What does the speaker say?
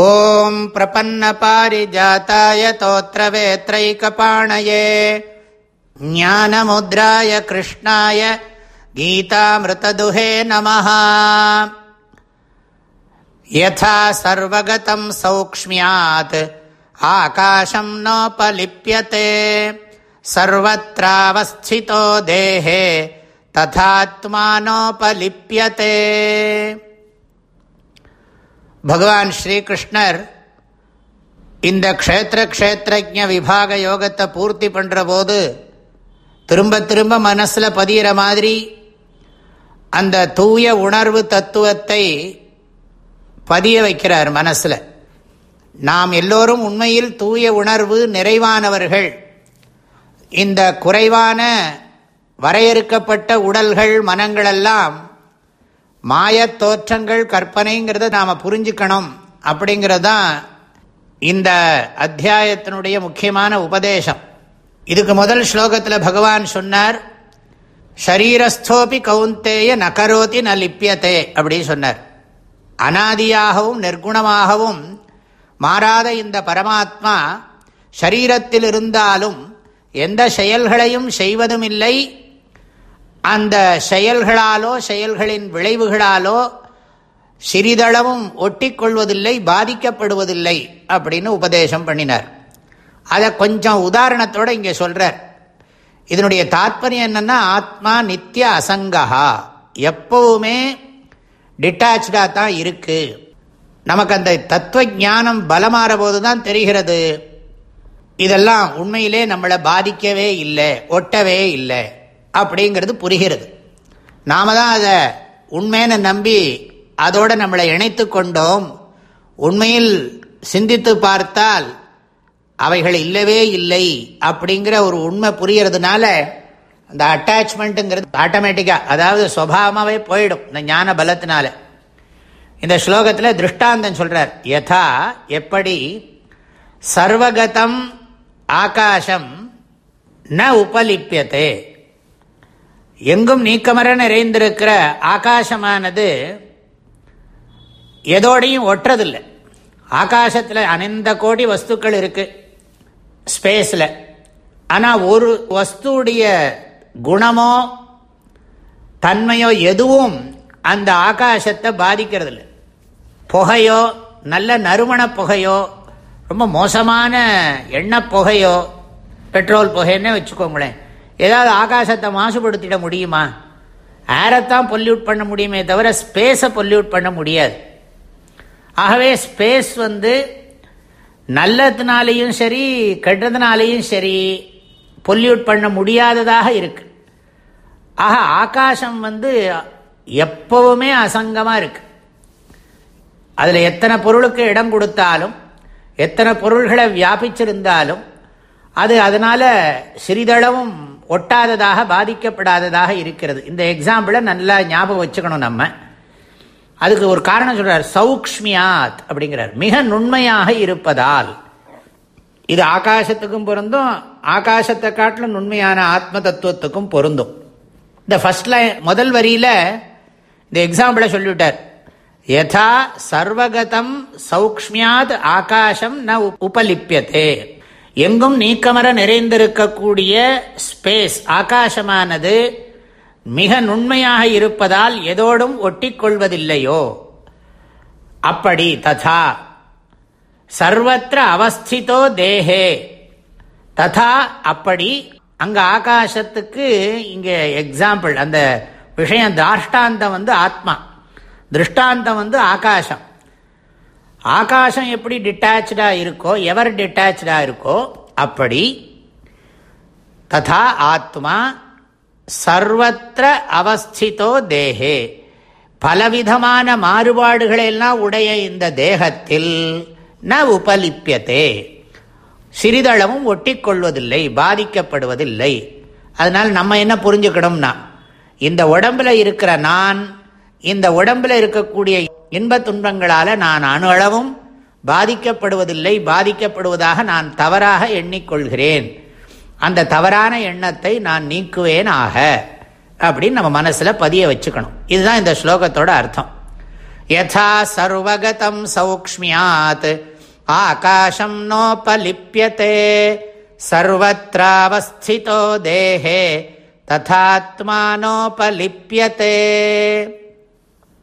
ॐ प्रपन्नपारिजाताय तोत्रवेत्रैकपाणये ज्ञानमुद्राय कृष्णाय गीतामृतदुहे नमः यथा सर्वगतं सौक्ष्म्यात् आकाशं नोपलिप्यते सर्वत्रावस्थितो देहे तथात्मानोपलिप्यते பகவான் ஸ்ரீகிருஷ்ணர் இந்த க்ஷேத்திர க்ஷேத்திரஜ விபாக யோகத்தை பூர்த்தி பண்ணுற போது திரும்ப திரும்ப மனசில் பதிகிற மாதிரி அந்த தூய உணர்வு தத்துவத்தை பதிய வைக்கிறார் மனசில். நாம் எல்லோரும் உண்மையில் தூய உணர்வு நிறைவானவர்கள். இந்த குறைவான வரையறுக்கப்பட்ட உடல்கள் மனங்களெல்லாம் மாயத் தோற்றங்கள் கற்பனைங்கிறத நாம் புரிஞ்சுக்கணும். அப்படிங்கிறது தான் இந்த அத்தியாயத்தினுடைய முக்கியமான உபதேசம். இதுக்கு முதல் ஸ்லோகத்தில் பகவான் சொன்னார் ஷரீரஸ்தோபி கவுந்தேய நகரோதி ந லிப்பியத்தே அப்படின்னு சொன்னார். அனாதியாகவும் நிர்குணமாகவும் மாறாத இந்த பரமாத்மா சரீரத்தில் இருந்தாலும் எந்த செயல்களையும் செய்வதும் இல்லை அந்த செயல்களாலோ செயல்களின் விளைவுகளாலோ சிறிதளவும் ஒட்டிக்கொள்வதில்லை பாதிக்கப்படுவதில்லை அப்படின்னு உபதேசம் பண்ணினார். அதை கொஞ்சம் உதாரணத்தோடு இங்கே சொல்கிறார் இதனுடைய தாற்பயம் என்னென்னா ஆத்மா நித்திய அசங்கா. எப்பவுமே டிட்டாச்சாக தான் இருக்குது நமக்கு அந்த தத்துவ ஞானம் பலமாற போது தான் தெரிகிறது. இதெல்லாம் உண்மையிலே நம்மளை பாதிக்கவே இல்லை ஒட்டவே இல்லை. அப்படிங்கிறது புரிகிறது. நாம தான் அதை உண்மையான நம்பி அதோடு நம்மளை இணைத்து கொண்டோம். உண்மையில் சிந்தித்து பார்த்தால் அவைகள் இல்லவே இல்லை அப்படிங்கிற ஒரு உண்மை புரியறதுனால அந்த அட்டாச்மெண்ட்டுங்கிறது ஆட்டோமேட்டிக்காக அதாவது சுவாவமாகவே போயிடும் இந்த ஞான பலத்தினால. இந்த ஸ்லோகத்தில் திருஷ்டாந்தம் சொல்கிறார் யதா எப்படி சர்வகதம் ஆகாசம் ந உபலிப்பியத்தே எங்கும் நீக்கமர நிறைந்திருக்கிற ஆகாசமானது எதோடையும் ஒட்டுறதில்லை ஆகாசத்தில் அனைந்த கோடி வஸ்துக்கள் இருக்கு ஸ்பேஸில். ஆனால் ஒரு வஸ்துடைய குணமோ தன்மையோ எதுவும் அந்த ஆகாசத்தை பாதிக்கிறதில்லை. புகையோ நல்ல நறுமண புகையோ ரொம்ப மோசமான எண்ணெய் புகையோ பெட்ரோல் புகைன்னே வச்சுக்கோங்களேன். ஏதாவது ஆகாசத்தை மாசுபடுத்திட முடியுமா? ஏரைத்தான் பொல்யூட் பண்ண முடியுமே தவிர ஸ்பேஸை பொல்யூட் பண்ண முடியாது. ஆகவே ஸ்பேஸ் வந்து நல்லதுனாலையும் சரி கெட்டதுனாலையும் சரி பொல்யூட் பண்ண முடியாததாக இருக்கு. ஆக ஆகாசம் வந்து எப்பவுமே அசங்கமாக இருக்கு. அதில் எத்தனை பொருளுக்கு இடம் கொடுத்தாலும் எத்தனை பொருள்களை வியாபிச்சிருந்தாலும் அது அதனால் சிறிதளவும் ஒட்டாததாக பாதிக்கப்படாததாக இருக்கிறது. இந்த எக்ஸாம்பிளை நல்லா ஞாபகம் வச்சுக்கணும் நம்ம. அதுக்கு ஒரு காரணம் சொல்கிறார் சௌக்ஷ்மியாத் அப்படிங்கிறார். மிக நுண்மையாக இருப்பதால். இது ஆகாசத்துக்கும் பொருந்தும் ஆகாசத்தை காட்டிலும் நுண்மையான ஆத்ம தத்துவத்துக்கும் பொருந்தும். இந்த ஃபர்ஸ்ட் லைன் முதல் வரியில் இந்த எக்ஸாம்பிளை சொல்லிவிட்டார். யதா சர்வகதம் சௌக்ஷ்மியாத் ஆகாசம் ந உபலிப்பியத்தே எங்கும் நீக்கமர நிறைந்திருக்கக்கூடிய ஸ்பேஸ் ஆகாசமானது மிக நுண்மையாக இருப்பதால் எதோடும் ஒட்டிக்கொள்வதில்லையோ. அப்படி ததா. சர்வத்திர அவஸ்திதோ தேகே ததா அப்படி. அங்கே ஆகாசத்துக்கு இங்கே எக்ஸாம்பிள் அந்த விஷயம் தாஷ்டாந்தம் வந்து ஆத்மா. திருஷ்டாந்தம் வந்து ஆகாசம். ஆகாசம் எப்படி டிட்டாச்சா இருக்கோ எவர் டிட்டாச்சா இருக்கோ அப்படி ததா ஆத்மா சர்வத்திர அவஸ்திதோ தேகே பலவிதமான மாறுபாடுகளெல்லாம் உடைய இந்த தேகத்தில் ந உபலிப்பியதே சிறிதளவும் ஒட்டிக்கொள்வதில்லை பாதிக்கப்படுவதில்லை. அதனால் நம்ம என்ன புரிஞ்சுக்கணும்னா இந்த உடம்பில் இருக்கிற நான் இந்த உடம்பில் இருக்கக்கூடிய இன்பத் துன்பங்களால் நான் அணு அளவும் பாதிக்கப்படுவதில்லை பாதிக்கப்படுவதாக நான் தவறாக எண்ணிக்கொள்கிறேன். அந்த தவறான எண்ணத்தை நான் நீக்குவேன் ஆக அப்படின்னு நம்ம மனசில் பதிய வச்சுக்கணும். இதுதான் இந்த ஸ்லோகத்தோட அர்த்தம். யதா சர்வகதம் சௌக்மியாத் ஆகாஷம் நோபலிப்யதே சர்வத்ராவஸ்திதோ தேஹே ததாத்மானோபலிப்பியதே